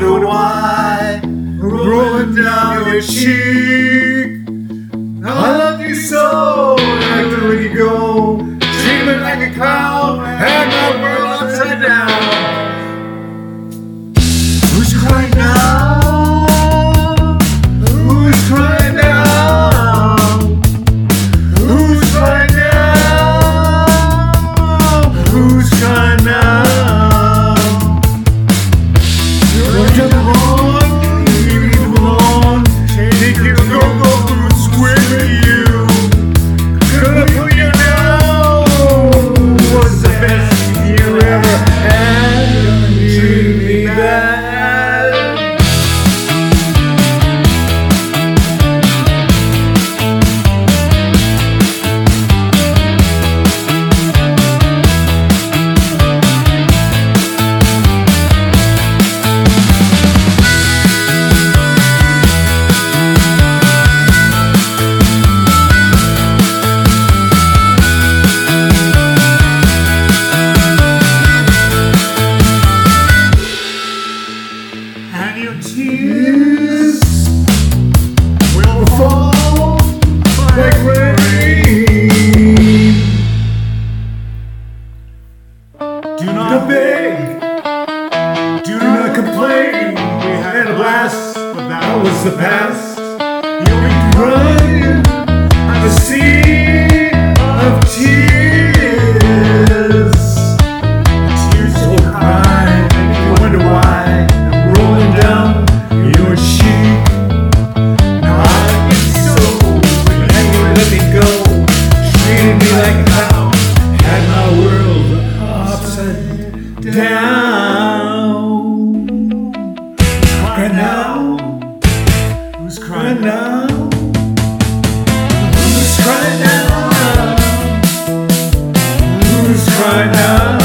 wonder why. Rolling down your cheek. I love you so, I let you go. Dreaming like a clown, and your tears will fall like rain. Do not beg, do not complain. We had a blast, but that was the past. You can run down. Cry now, who's crying now? Who's crying now? Who's crying now?